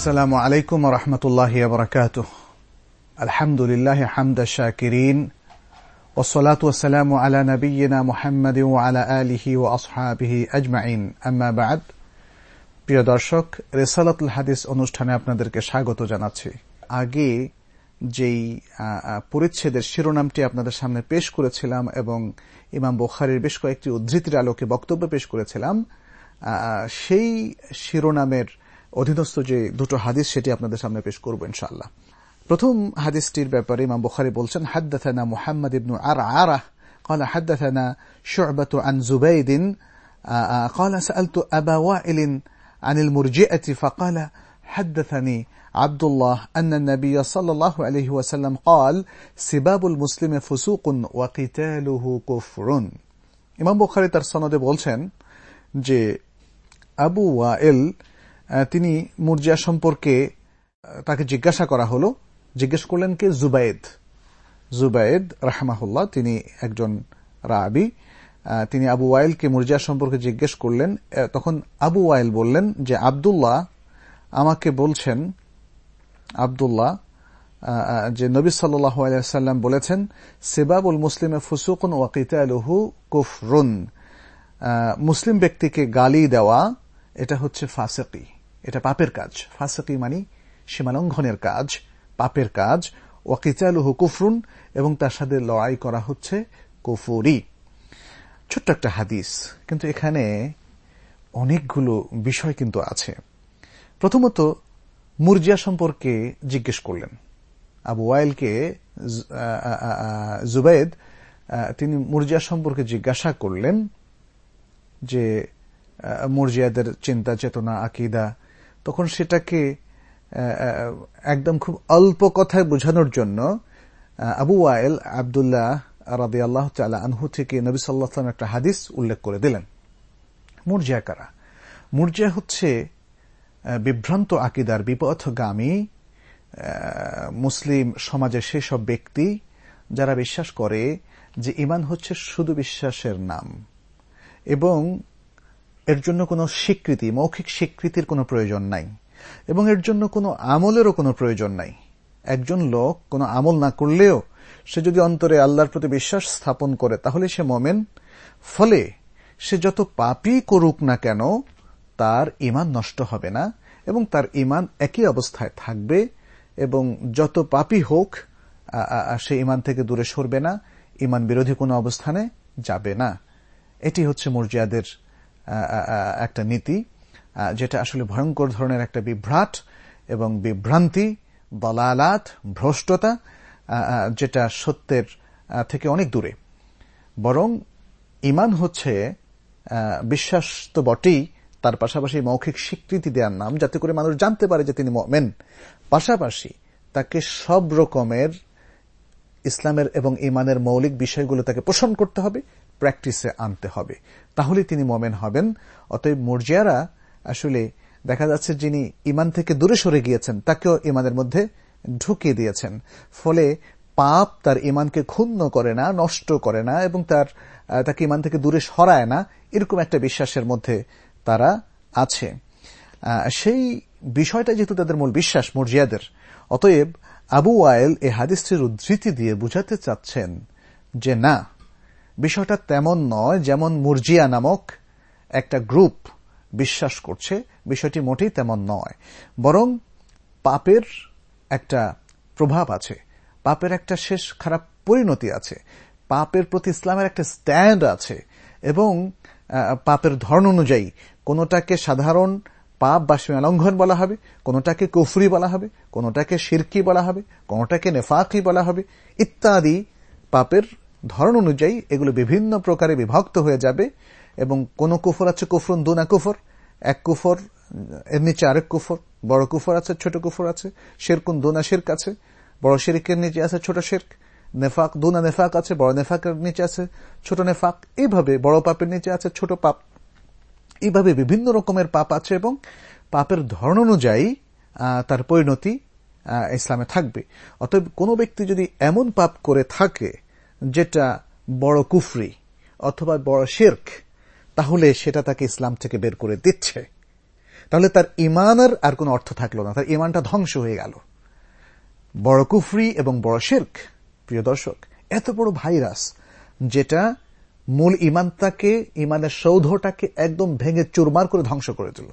السلام عليكم ورحمة الله وبركاته الحمد لله حمد الشاكرين والصلاة والسلام على نبينا محمد وعلى آله وأصحابه أجمعين أما بعد প্রিয় দর্শক রেসালাতুল হাদিস অনুষ্ঠানে আপনাদেরকে স্বাগত জানাচ্ছি আগে যেই পরিচ্ছেদের শিরোনামটি আপনাদের সামনে পেশ করেছিলাম এবং ইমাম বুখারির বেশ কয়েকটি উদ্ধৃতির আলোকে বক্তব্য পেশ করেছিলাম সেই শিরোনামের অধীনস্থ যে দুটো হাদিস সেটি আপনাদের সামনে পেশ করব ইনশাআল্লাহ প্রথম হাদিসটির ব্যাপারে ইমাম বুখারি বলছেন হাদ্দাথানা মুহাম্মদ ইবনু আর আরাহ قال حدثنا شعبة عن زبيد قال سألت أبا وائل عن المرجئة فقال حدثني عبد الله أن النبي صلى الله عليه وسلم قال سباب المسلم فسوق وقتاله كفر ইমাম বুখারি তার সনদে বলছেন যে আবু ওয়াইল তিনি মুরজিয়া সম্পর্কে তাকে জিজ্ঞাসা করা হলো। জিজ্ঞেস করলেন কে? জুবাইদ জুবাইদ রাহমাহুল্লাহ, তিনি একজন রাবি তিনি আবু ওয়াইলকে মুরজিয়া সম্পর্কে জিজ্ঞেস করলেন। তখন আবু ওয়াইল বললেন যে, আবদুল্লাহ আমাকে বলছেন, আবদুল্লাহ যে নবী সাল্লাম বলেছেন, সেবাবুল মুসলিমে ফুসুকুন ওয়াকিতালহু কুফরুন। মুসলিম ব্যক্তিকে গালি দেওয়া, এটা হচ্ছে ফাসেকি। এটা পাপের কাজ। ফাসেকি মানে সীমালঙ্ঘনের কাজ, পাপের কাজ। ওয়াকিতালহু কুফরুন এবং তার সাথে লড়াই করা হচ্ছে কুফুরি। ছোট্ট একটা হাদিস, কিন্তু এখানে অনেকগুলো বিষয় কিন্তু আছে। প্রথমত, মুরজিয়া সম্পর্কে জিজ্ঞেস করলেন। আবু ওয়াইলকে জুবেদ তিনি মুরজিয়া সম্পর্কে জিজ্ঞাসা করলেন যে মুরজিয়াদের চিন্তা, চেতনা, আকিদা তখন সেটাকে একদম খুব অল্প কথায় বোঝানোর জন্য আবু ওয়াইল আবদুল্লাহ রাদি আল্লাহ আনহু থেকে নবী সাল্লাহাম একটা হাদিস উল্লেখ করে দিলেন। মুরজিয়া কারা? মুরজিয়া হচ্ছে বিভ্রান্ত আকিদার বিপথগামী মুসলিম সমাজের সেসব ব্যক্তি যারা বিশ্বাস করে যে ইমান হচ্ছে শুধু বিশ্বাসের নাম। এবং এর জন্য কোনো স্বীকৃতি, মৌখিক স্বীকৃতির কোনো প্রয়োজন নাই। এবং এর জন্য কোনো আমলেরও কোনো প্রয়োজন নাই। একজন লোক কোনো আমল না করলেও সে যদি অন্তরে আল্লাহর প্রতি বিশ্বাস স্থাপন করে, তাহলে সে মমেন। ফলে সে যত পাপই করুক না কেন, তার ইমান নষ্ট হবে না এবং তার ইমান একই অবস্থায় থাকবে এবং যত পাপি হোক সে ইমান থেকে দূরে সরবে না ইমান বিরোধী কোনো অবস্থানে যাবে না। এটি হচ্ছে মর্যাদের একটা নীতি যেটা আসলে ভয়ঙ্কর ধরনের একটা বিভ্রাট এবং বিভ্রান্তি, দলালাত, ভ্রষ্টতা যেটা সত্যের থেকে অনেক দূরে। বরং ইমান হচ্ছে বিশ্বাস তো বটেই তার পাশাপাশি মৌখিক স্বীকৃতি দেওয়ার নাম, যাতে করে মানুষ জানতে পারে যে তিনি মেন পাশাপাশি তাকে সব রকমের ইসলামের এবং ইমানের মৌলিক বিষয়গুলো তাকে পোষণ করতে হবে প্র্যাকটিসে আনতে হবে। তাহলে তিনি মোমেন হবেন। অতএব মর্জিয়ারা আসলে দেখা যাচ্ছে যিনি ইমান থেকে দূরে সরে গিয়েছেন, তাকেও ইমানের মধ্যে ঢুকিয়ে দিয়েছেন। ফলে পাপ তার ইমানকে ক্ষুণ্ণ করে না, নষ্ট করে না এবং তার তাকে ইমান থেকে দূরে সরায় না, এরকম একটা বিশ্বাসের মধ্যে তারা আছে। সেই বিষয়টা যেহেতু তাদের মূল বিশ্বাস মর্জিয়াদের, অতএব আবু ওয়াইল এ হাদিসটির উদ্ধৃতি দিয়ে বুঝাতে চাচ্ছেন যে না বিষয়টা তেমন নয় যেমন মুরজিয়া নামক একটা গ্রুপ বিশ্বাস করছে, বিষয়টি মোটেই তেমন নয়। বরং পাপের একটা প্রভাব আছে, পাপের একটা শেষ খারাপ পরিণতি আছে, পাপের প্রতি ইসলামের একটা স্ট্যান্ড আছে এবং পাপের ধরন অনুযায়ী কোনোটাকে সাধারণ পাপ বা সীমালঙ্ঘন বলা হবে, কোনোটাকে কুফরি বলা হবে, কোনোটাকে সিরকি বলা হবে, কোনোটাকে নেফাকি বলা হবে ইত্যাদি পাপের ধরন অনুযায়ী এগুলো বিভিন্ন প্রকারে বিভক্ত হয়ে যাবে এবং কোন কুফর আছে কুফরুন দুনা কুফর? এক কুফর এর নিচে আরেক কুফর, বড় কুফর আছে, ছোট কুফর আছে শেরকুন দুনা শেরক আছে, বড় শেরিকের নিচে আছে, ছোট শেরক, নেফাক দুনা নেফাক আছে, বড় নেফাকের নিচে আছে, ছোট নেফাক, এইভাবে বড় পাপের নিচে আছে, ছোট পাপ। এইভাবে বিভিন্ন রকমের পাপ আছে এবং পাপের ধরন অনুযায়ী তার পরিণতি ইসলামে থাকবে। অতএব কোনো ব্যক্তি যদি এমন পাপ করে থাকে যেটা বড় কুফরি অথবা বড় শেরক, তাহলে সেটা তাকে ইসলাম থেকে বের করে দিচ্ছে। তাহলে তার ইমানের আর কোনো অর্থ থাকল না, তার ইমানটা ধ্বংস হয়ে গেল। বড় কুফরি এবং বড় শেরক, প্রিয় দর্শক, এত বড় ভাইরাস যেটা মূল ইমানটাকে, ইমানের সৌধটাকে একদম ভেঙে চুরমার করে ধ্বংস করে দিল।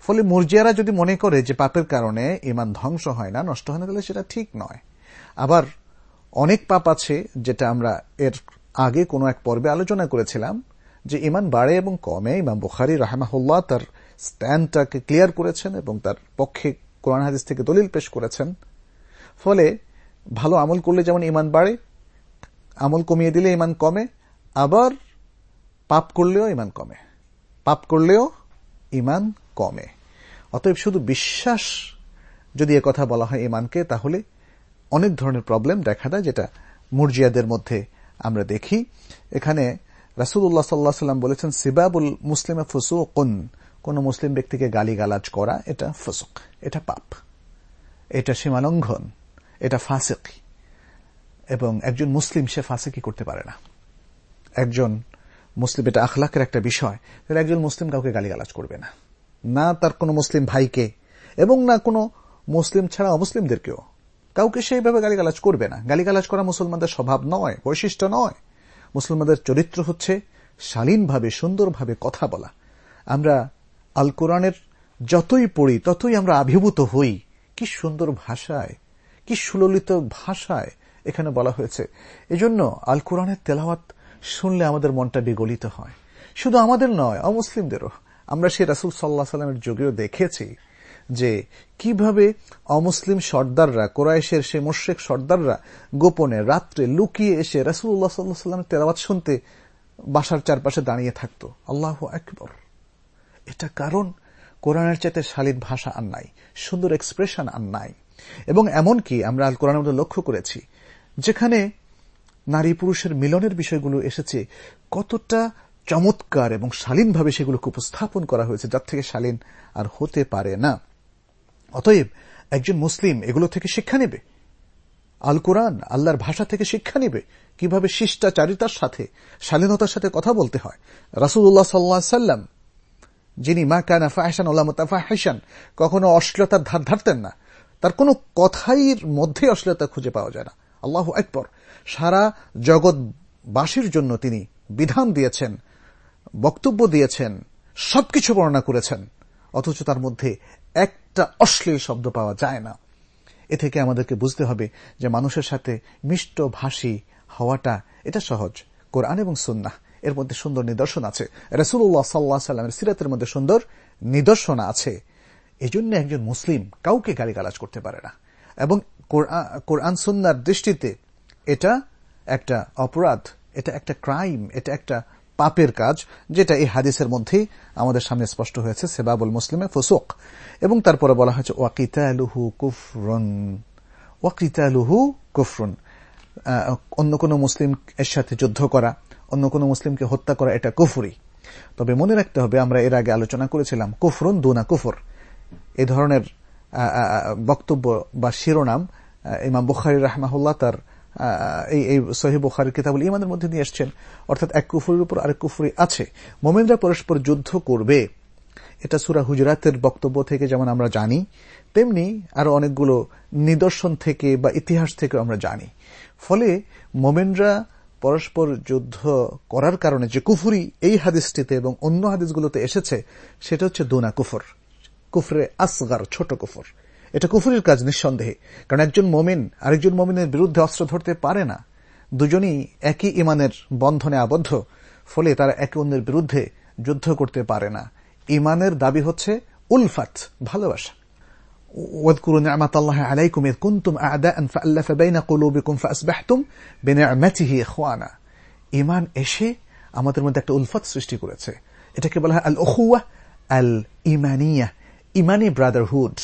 ফলে মুরজিয়ারা যদি মনে করে যে পাপের কারণে ইমান ধ্বংস হয় না, নষ্ট হয় না, তাহলে সেটা ঠিক নয়। আবার অনেক পাপ আছে যেটা আমরা এর আগে কোনো এক পর্বে আলোচনা করেছিলাম, যে ইমান বাড়ে এবং কমে। ইমাম বুখারি রাহমাহুল্লাহ তার স্ট্যান্ডটাকে ক্লিয়ার করেছেন এবং তার পক্ষে কোরআন হাদিস থেকে দলিল পেশ করেছেন। ফলে ভালো আমল করলে যেমন ইমান বাড়ে, আমল কমিয়ে দিলে ইমান কমে, আবার পাপ করলেও ইমান কমে। পাপ করলেও ইমান কমে। অতএব শুধু বিশ্বাস যদি কথা বলা হয় ইমানকে, তাহলে অনেক ধরনের প্রবলেম দেখা দেয় যেটা মুরজিয়াদের মধ্যে আমরা দেখি। এখানে রাসুল্লাহ সাল্লাহ সাল্লাম বলেছেন, সিবাবুল মুসলিমে ফুসুকুন কোন মুসলিম ব্যক্তিকে গালিগালাজ করা এটা ফুসুক, এটা পাপ। এটা সীমালঙ্ঘন, এটা ফাসেক। এবং একজন মুসলিম সে ফাঁসেকি করতে পারে না। একজন মুসলিম, এটা আখলাকের একটা বিষয় একজন মুসলিম কাউকে গালিগালাজ করবে না। না তার কোনো মুসলিম ভাইকে এবং না কোনো মুসলিম ছাড়া অমুসলিমদেরকেও। কাউকে সেইভাবে গালিগালাজ করবে না। গালিগালাজ করা মুসলমানদের স্বভাব নয়, বৈশিষ্ট্য নয়। মুসলমানদের চরিত্র হচ্ছে শালীনভাবে, সুন্দরভাবে কথা বলা। আমরা আল কোরআনের যতই পড়ি, ততই আমরা আবির্ভূত হই। কি সুন্দর ভাষায়, কি সুললিত ভাষায় এখানে বলা হয়েছে। এজন্য আল কোরআনের তেলাওয়াত শুনলে আমাদের মনটা বিগলিত হয়। শুধু আমাদের নয়, অমুসলিমদেরও। আমরা সে রাসুল সাল্লাহ সাল্লামের যুগেও দেখেছি যে, কীভাবে অমুসলিম সর্দাররা কোরআশের সে মোশেক সর্দাররা গোপনে রাত্রে লুকিয়ে এসে রাসুল্লাহ সাল্লাহ সাল্লামের তেলাওয়াত শুনতে বাসার চারপাশে দাঁড়িয়ে থাকত। আল্লাহ একবর এটা কারণ কোরআনের চাইতে শালীন ভাষা আর নাই, সুন্দর এক্সপ্রেশন আর নাই। এবং এমনকি আমরা আল কোরআনের মধ্যে লক্ষ্য করেছি, যেখানে নারী পুরুষের মিলনের বিষয়গুলো এসেছে, কতটা চমৎকার এবং শালীনভাবে সেগুলোকে উপস্থাপন করা হয়েছে, যার থেকে শালীন আর হতে পারে না। অতএব একজন মুসলিম এগুলো থেকে শিক্ষা নেবে। আল কোরআন আল্লাহর ভাষা থেকে শিক্ষা নেবে। কীভাবে শিষ্টাচারিতার সাথে, শালীনতার সাথে কথা বলতে হয়। রাসুল্লাহ সাল্লা সাল্লাম, যিনি মা কানা ফাহসান ফাহসান কখনো অশ্লীলতার ধার ধারতেন না। তার কোনো কথাই মধ্যে অশ্লীলতা খুঁজে পাওয়া যায় না। আল্লাহ একপর সারা জগৎবাসীর জন্য তিনি বিধান দিয়েছেন, বক্তব্য দিয়েছেন, সবকিছু বর্ণনা করেছেন। অথচ তার মধ্যে একটা অশ্লীল শব্দ পাওয়া যায় না। এ থেকে আমাদেরকে বুঝতে হবে যে মানুষের সাথে মিষ্ট ভাষী হওয়াটা, এটা সহজ। কোরআন এবং সুন্না এর মধ্যে সুন্দর নিদর্শন আছে। রসুল্লাহ সাল্লাহ সাল্লামের সিরাতের মধ্যে সুন্দর নিদর্শন আছে। এই জন্য একজন মুসলিম কাউকে গালিগালাজ করতে পারে না। এবং কোরআন সুন্নার দৃষ্টিতে এটা একটা অপরাধ, এটা একটা ক্রাইম, এটা একটা পাপের কাজ, যেটা এই হাদিসের মধ্যেই আমাদের সামনে স্পষ্ট হয়েছে, সেবাবুল মুসলিমে ফুসুক। এবং তারপরে বলা হয়েছে, ওয়াকিতালুহু কুফরন। ওয়াকিতালুহু কুফরুন। অন্য কোনো মুসলিম এর সাথে যুদ্ধ করা, অন্য কোনো মুসলিমকে হত্যা করা, এটা কুফুরি। তবে মনে রাখতে হবে, আমরা এর আগে আলোচনা করেছিলাম, কুফরুন দুনা কুফর। এ ধরনের বক্তব্য বা শিরোনাম ইমাম বুখারি রাহমাহুল্লাহ তার এই এই সহি বুখারির কিতাবুল ইমানের মধ্যে নিয়ে এসছেন। অর্থাৎ এক কুফুরির উপর আরেক কুফুরি আছে। মোমেনরা পরস্পর যুদ্ধ করবে। এটা সুরা হুজরাতের বক্তব্য থেকে যেমন আমরা জানি, তেমনি আরও অনেকগুলো নিদর্শন থেকে বা ইতিহাস থেকে আমরা জানি। ফলে মোমেনরা পরস্পর যুদ্ধ করার কারণে যে কুফুরি এই হাদিসটিতে এবং অন্য হাদিসগুলোতে এসেছে, সেটা হচ্ছে দুনা কুফর। কুফরে আসগার, ছোট কুফর। এটা কুফুরির কাজ নিঃসন্দেহে কারণ একজন মমিন আরেকজন মমিনের বিরুদ্ধে অস্ত্র ধরতে পারে না দুজনই একই ইমানের বন্ধনে আবদ্ধ ফলে তারা একে অন্যের বিরুদ্ধে যুদ্ধ করতে পারে না ইমানের দাবি হচ্ছে উলফাত ভালোবাসা واذكروا نعمة الله عليكم إذ كنتم أعداء فألف بين قلوبكم فأصبحتم بنعمته إخوانا ইমান এসে আমাদের মধ্যে একটা উলফাত সৃষ্টি করেছে এটাকে বলা হয় আল ওখুয়া আল ইমানিয়া ইমানি ব্রাদারহুড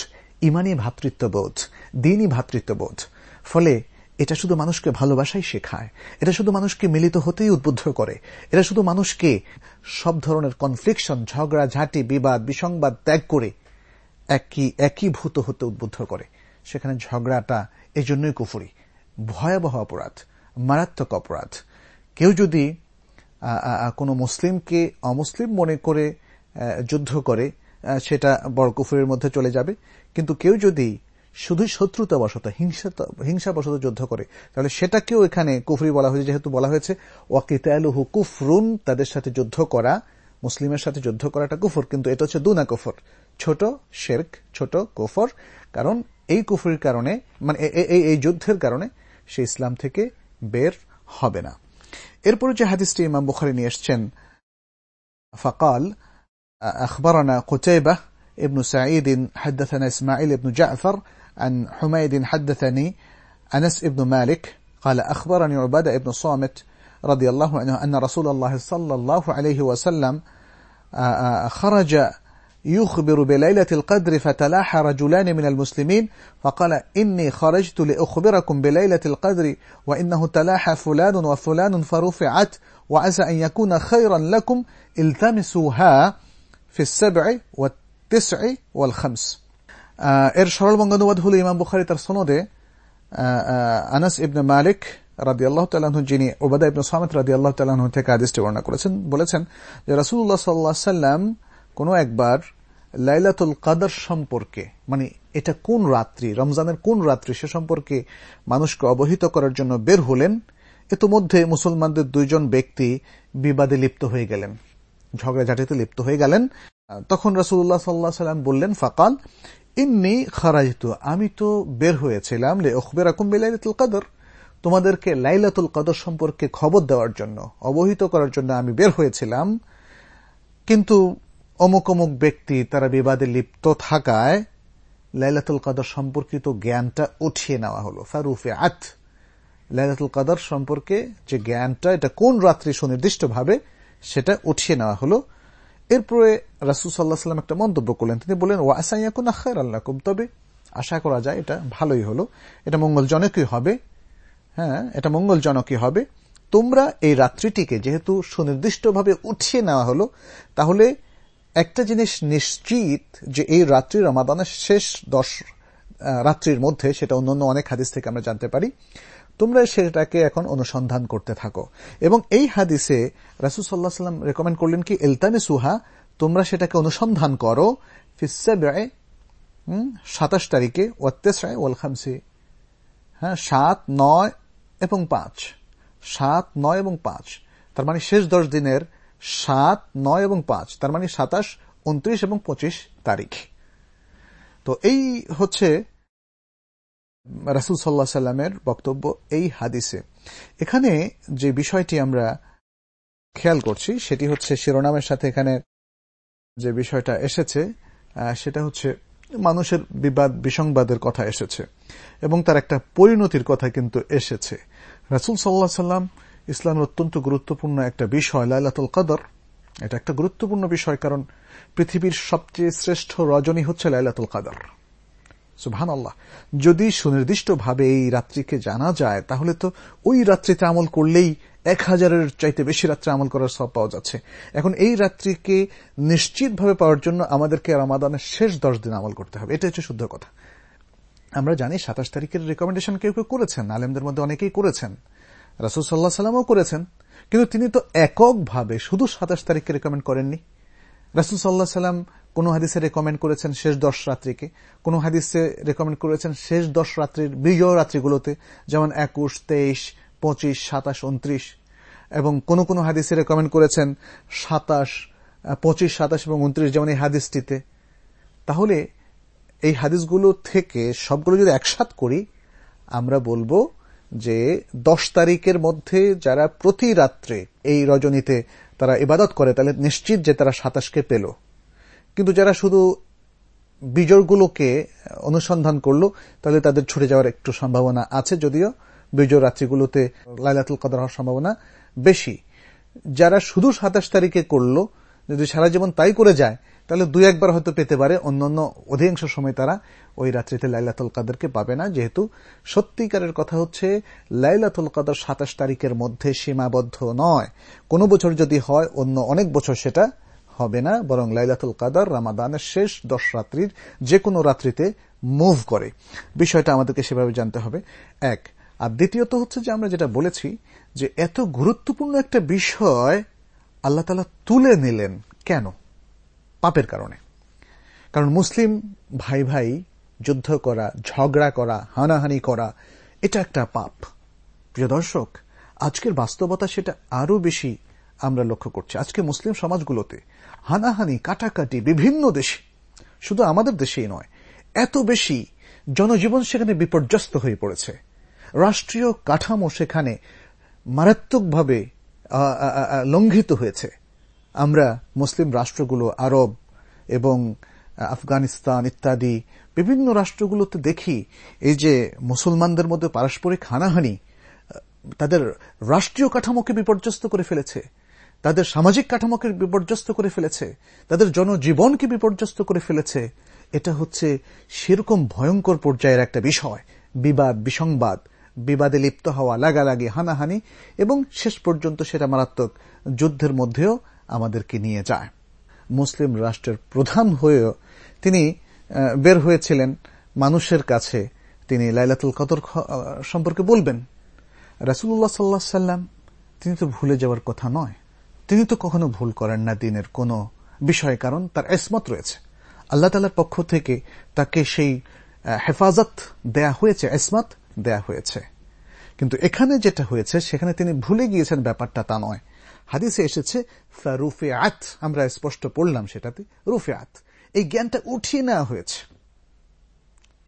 ইমানি ভাতৃত্ববোধ, দিনই ভাতৃত্ববোধ। ফলে এটা শুধু মানুষকে ভালোবাসাই শেখায়। এটা শুধু মানুষকে মিলিত হতেই উদ্বুদ্ধ করে। এটা শুধু মানুষকে সব ধরনের কনফ্লিকশন ঝগড়া, ঝাঁটি, বিবাদ, বিসংবাদ ত্যাগ করে একই একীভূত হতে উদ্বুদ্ধ করে। সেখানে ঝগড়াটা এই জন্যই কুফুরি। ভয়াবহ অপরাধ, মারাত্মক অপরাধ। কেউ যদি কোনো মুসলিমকে অমুসলিম মনে করে যুদ্ধ করে সেটা বড় কুফুরের মধ্যে চলে যাবে। কিন্তু কেউ যদি শুধুই হিংসা হিংসাবশত যুদ্ধ করে, তাহলে সেটাকেও এখানে কুফরি বলা হয়েছে, যেহেতু বলা হয়েছে, ওয়াকিতালুহু কুফরুন, তাদের সাথে যুদ্ধ করা, মুসলিমের সাথে যুদ্ধ করাটা কুফর, কিন্তু এটা হচ্ছে দুনা কুফর। ছোট শেরক, ছোট কুফর, কারণ এই কুফরির কারণে মানে এই যুদ্ধের কারণে সে ইসলাম থেকে বের হবে না। এরপর যে হাদিসটি ইমাম বুখারি নিয়ে এসছেন, ফাকাল আখবরানা কোচেবাহ ابن سعيد حدثنا إسماعيل بن جعفر عن حميد حدثني أنس بن مالك قال أخبرني عبادة بن صامت رضي الله عنه أن رسول الله صلى الله عليه وسلم خرج يخبر بليلة القدر فتلاحى رجلان من المسلمين فقال إني خرجت لأخبركم بليلة القدر وإنه تلاحى فلان وفلان فرفعت وعسى أن يكون خيرا لكم التمسوها في السبع ওয়াল এর সরল বঙ্গানুবাদ হল ইমাম বুখারি তার সনদে আনাস ইবনে মালিক রাদি আল্লাহ তালাহ যিনি ওবাদা ইবনে সামেদ রাদি আল্লাহ তালাহ থেকে আদেশটি বর্ণনা করেছেন, বলেছেন যে রাসুল্লাহ সাল্লাম কোন একবার লাইলাতুল কাদার সম্পর্কে মানে এটা কোন রাত্রি, রমজানের কোন রাত্রি সে সম্পর্কে মানুষকে অবহিত করার জন্য বের হলেন ইতোমধ্যে মুসলমানদের দুইজন ব্যক্তি বিবাদে লিপ্ত হয়ে গেলেন, ঝগড়াঝাটিতে লিপ্ত হয়ে গেলেন। তখন রাসুল্লাহ সাল্লাহ সাল্লাম বললেন, ফাকাল, ইন্নি খারাজিতু, আমি তো বের হয়েছিলাম লে ওখবের আকুম লাইলাতুল কাদর, তোমাদেরকে লাইলাতুল কাদর সম্পর্কে খবর দেওয়ার জন্য, অবহিত করার জন্য আমি বের হয়েছিলাম, কিন্তু অমুক অমুক ব্যক্তি তারা বিবাদে লিপ্ত থাকায় লাইলাতুল কাদর সম্পর্কিত জ্ঞানটা উঠিয়ে নেওয়া হলো। ফারুফে আত লাইলাতুল কাদর সম্পর্কে যে জ্ঞানটা, এটা কোন রাত্রি সুনির্দিষ্টভাবে সেটা উঠিয়ে নেওয়া হলো। এরপরে রাসুল সাল্লাহ সাল্লাম একটা মন্তব্য করলেন। তিনি বললেন ও আসাইয়াকুন আখার আল্লাহকুম তবে আশা করা যায় এটা ভালোই হলো। এটা মঙ্গলজনকই হবে। হ্যাঁ এটা মঙ্গলজনকই হবে। তোমরা এই রাত্রিটিকে যেহেতু সুনির্দিষ্টভাবে উঠিয়ে নেওয়া হলো, তাহলে একটা জিনিস নিশ্চিত যে এই রাত্রি রমাদানের শেষ দশ রাত্রির মধ্যে, সেটা অন্যান্য অনেক হাদিস থেকে আমরা জানতে পারি তোমরা সেটাকে এখন অনুসন্ধান করতে থাকো। এবং এই হাদিসে রাসুল সাল্লাহ সাল্লাম রেকমেন্ড করলেন কি এলতানে সুহা তোমরা সেটাকে অনুসন্ধান করো ফিসে সাতাশ তারিখে ওয়াত্তেসায় ওয়াল খামসি হ্যাঁ সাত, নয় এবং পাঁচ। সাত, নয় এবং পাঁচ। তার মানে শেষ দশ দিনের সাত, নয় এবং পাঁচ। তার মানে সাতাশ, উনত্রিশ এবং পঁচিশ তারিখ। তো এই হচ্ছে রাসুল সাল্লাহ সাল্লামের বক্তব্য এই হাদিসে। এখানে যে বিষয়টি আমরা খেয়াল করছি, সেটি হচ্ছে শিরোনামের সাথে এখানে যে বিষয়টা এসেছে সেটা হচ্ছে মানুষের বিবাদ, বিসংবাদের কথা এসেছে এবং তার একটা পরিণতির কথা কিন্তু এসেছে। রাসুল সাল্লাহ সাল্লাম ইসলামের অত্যন্ত গুরুত্বপূর্ণ একটা বিষয়, লাইলাতুল কদর। এটা একটা গুরুত্বপূর্ণ বিষয় কারণ পৃথিবীর সবচেয়ে শ্রেষ্ঠ রজনী হচ্ছে লাইলাতুল কাদর। সুবহান আল্লাহ যদি সুনির্দিষ্টভাবে এই রাত্রিকে জানা যায়, তাহলে তো ওই রাত্রিতে আমল করলেই এক হাজারের চাইতে বেশি রাত্রে আমল করার সব পাওয়া যাচ্ছে। এখন এই রাত্রিকে নিশ্চিতভাবে পাওয়ার জন্য আমাদেরকে রামাদানের শেষ দশ দিন আমল করতে হবে। এটা হচ্ছে শুদ্ধ কথা। আমরা জানি সাতাশ তারিখের রেকমেন্ডেশন কেউ কেউ করেছেন, আলেমদের মধ্যে অনেকেই করেছেন। রাসুল সাল্লাহ সাল্লামও করেছেন। কিন্তু তিনি তো এককভাবে শুধু সাতাশ তারিখকে রেকমেন্ড করেননি। রাসুল সাল্লাহ সাল্লাম কোন হাদিসে রেকমেন্ড করেছেন শেষ দশ রাত্রিকে, কোন হাদিসে রেকমেন্ড করেছেন শেষ দশ রাত্রির বিজয় রাত্রিগুলোতে যেমন একুশ, তেইশ, পঁচিশ, সাতাশ উনত্রিশ এবং কোন কোন হাদিসে রেকমেন্ড করেছেন সাতাশ পঁচিশ, সাতাশ এবং উনত্রিশ যেমন এই হাদিসটিতে। তাহলে এই হাদিসগুলো থেকে সবগুলো যদি একসাথ করি, আমরা বলব যে দশ তারিখের মধ্যে যারা প্রতি রাত্রে এই রজনীতে তারা ইবাদত করে, তাহলে নিশ্চিত যে তারা সাতাশকে পেল। কিন্তু যারা শুধু বিজয়গুলোকে অনুসন্ধান করল, তাহলে তাদের ছুটে যাওয়ার একটু সম্ভাবনা আছে যদিও বিজয় রাত্রিগুলোতে লাইলাতুল কদর হওয়ার সম্ভাবনা বেশি। যারা শুধু সাতাশ তারিখে করল, যদি সারা জীবন তাই করে যায়, তাহলে দুই একবার হয়তো পেতে পারে, অন্যান্য অধিকাংশ সময় তারা ওই রাত্রিতে লাইলাতুল কাদেরকে পাবে না। যেহেতু সত্যিকারের কথা হচ্ছে, লাইলাতুল কাদর সাতাশ তারিখের মধ্যে সীমাবদ্ধ নয়। কোনো বছর যদি হয়, অন্য অনেক বছর সেটা হবে না, বরং লাইলাতুল কাদার রামাদানের শেষ দশ রাত্রির যে কোনো রাত্রিতে মুভ করে। বিষয়টা আমাদেরকে সেভাবে জানতে হবে। এক, আর দ্বিতীয়ত হচ্ছে যে আমরা যেটা বলেছি যে এত গুরুত্বপূর্ণ একটা বিষয় আল্লাহ তালা তুলে নিলেন কেন? পাপের কারণে। কারণ মুসলিম ভাই ভাই যুদ্ধ করা, ঝগড়া করা, হানাহানি করা, এটা একটা পাপ। প্রিয় দর্শক, আজকের বাস্তবতা সেটা আরও বেশি আমরা লক্ষ্য করছি। আজকে মুসলিম সমাজগুলোতে হানাহানি, কাটাকাটি বিভিন্ন দেশে, শুধু আমাদের দেশেই নয়, এত বেশি জনজীবন সেখানে বিপর্যস্ত হয়ে পড়েছে। রাষ্ট্রীয় কাঠামো সেখানে মারাত্মকভাবে লঙ্ঘিত হয়েছে। আমরা মুসলিম রাষ্ট্রগুলো, আরব এবং আফগানিস্তান ইত্যাদি বিভিন্ন রাষ্ট্রগুলোতে দেখি, এই যে মুসলমানদের মধ্যে পারস্পরিক হানাহানি, তাদের রাষ্ট্রীয় কাঠামোকে বিপর্যস্ত করে ফেলেছে। তাদের সামাজিক কাঠামোকে বিপর্যস্ত করে ফেলেছে, তাদের জনজীবনকে বিপর্যস্ত করে ফেলেছে, এটা হচ্ছে সেরকম ভয়ঙ্কর পর্যায়ের একটা বিষয়। বিবাদ, বিসংবাদ, বিবাদে লিপ্ত হওয়া, লাগালাগি, হানাহানি, এবং শেষ পর্যন্ত সেটা মারাত্মক যুদ্ধের মধ্যেও আমাদেরকে নিয়ে যায়। মুসলিম রাষ্ট্রের প্রধান হয়েও তিনি বের হয়েছিলেন। মানুষের কাছে তিনি লাইলাতুল কদর সম্পর্কে বলবেন। রাসুল্লাহ সাল্লাহ সাল্লাম তিনি তো ভুলে যাওয়ার কথা নয়। তিনি তো কখনো ভুল করেন না দিনের কোন বিষয়, কারণ তার এসমত রয়েছে। আল্লাহ তালার পক্ষ থেকে তাকে সেই হেফাজত দেয়া হয়েছে, এসমত দেয়া হয়েছে। কিন্তু এখানে যেটা হয়েছে, সেখানে তিনি ভুলে গিয়েছেন ব্যাপারটা তা নয়। হাদিসে এসেছে রুফে আত আমরা স্পষ্ট পড়লাম সেটাতে রুফে আত এই জ্ঞানটা উঠিয়ে নেওয়া হয়েছে।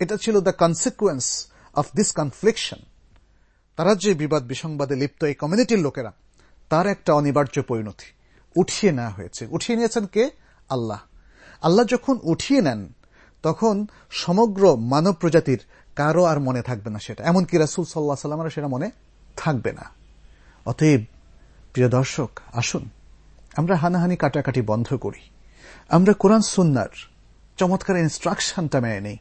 এটা ছিল the consequence of this confliction তারা যে বিবাদ বিসংবাদে লিপ্ত এই কমিউনিটির লোকেরা তার একটা অনিবার্য পরিণতি। উঠিয়ে নেওয়া হয়েছে। উঠিয়ে নিয়েছেন কে? আল্লাহ। আল্লাহ যখন উঠিয়ে নেন, তখন সমগ্র মানব প্রজাতির কারও আর মনে থাকবে না সেটা। এমনকি রাসুল সাল্লাহ সাল্লামের সেটা মনে থাকবে না। অতএব, প্রিয় দর্শক, আসুন, আমরা হানাহানি কাটাকাটি বন্ধ করি। আমরা কোরআন সুন্নার চমৎকার ইনস্ট্রাকশনটা মেনে নেই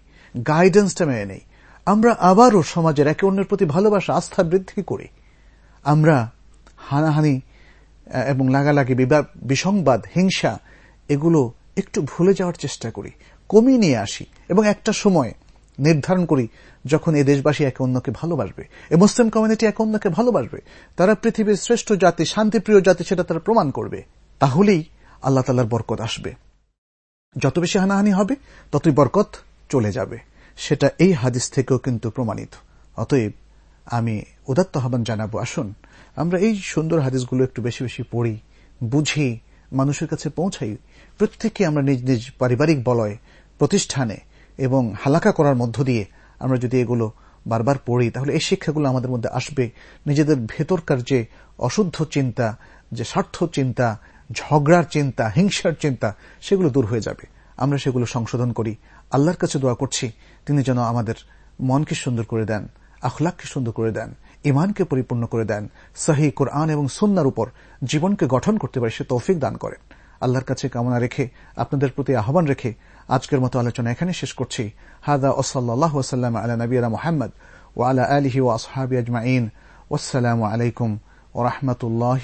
গাইডেন্সটা মেনে নেই। আমরা আবারও সমাজের একে অন্যের প্রতি ভালোবাসা, আস্থা বৃদ্ধি করি। আমরা হানাহানি এবং লাগালাগি বিসংবাদ, হিংসা, এগুলো একটু ভুলে যাওয়ার চেষ্টা করি, কমিয়ে নিয়ে আসি, এবং একটা সময় নির্ধারণ করি যখন এই দেশবাসী একে অন্যকে ভালোবাসবে এই মুসলিম কমিউনিটি একে অন্যকে ভালোবাসবে, তারা পৃথিবীর শ্রেষ্ঠ জাতি, শান্তিপ্রিয় জাতি সেটা তারা প্রমাণ করবে, তাহলেই আল্লাহ তালার বরকত আসবে। যত বেশি হানাহানি হবে, ততই বরকত চলে যাবে, সেটা এই হাদিস থেকেও কিন্তু প্রমাণিত। অতএব আমি উদাত্ত আহ্বান জানাব, আসুন আমরা এই সুন্দর হাদিসগুলো একটু বেশি বেশি পড়ি, বুঝি, মানুষের কাছে পৌঁছাই। প্রত্যেককে আমরা নিজ নিজ পারিবারিক বলয়, প্রতিষ্ঠানে এবং হালাকা করার মধ্য দিয়ে আমরা যদি এগুলো বারবার পড়ি, তাহলে এই শিক্ষাগুলো আমাদের মধ্যে আসবে। নিজেদের ভেতরকার যে অশুদ্ধ চিন্তা, যে স্বার্থ চিন্তা, ঝগড়ার চিন্তা, হিংসার চিন্তা, সেগুলো দূর হয়ে যাবে। আমরা সেগুলো সংশোধন করি। আল্লাহর কাছে দোয়া করছি, তিনি যেন আমাদের মনকে সুন্দর করে দেন, আখলাককে সুন্দর করে দেন। ইমানকে পরিপূর্ণ করে দেন। সাহি কোরআন এবং সুন্নার উপর জীবনকে গঠন করতে পারে, সে তৌফিক দান করেন। আল্লাহর কাছে কামনা রেখে, আপনাদের প্রতি আহ্বান রেখে আজকের মতো আলোচনা এখানে শেষ করছি। হাদা ওসাল্লাহ ওসাল্লাম আলা নবীরা মোহাম্মদ ও আলা আলহি ও আসহাবি আজমাইন। ওসালামু আলাইকুম ও রহমতুল্লাহ